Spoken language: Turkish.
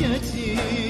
getirir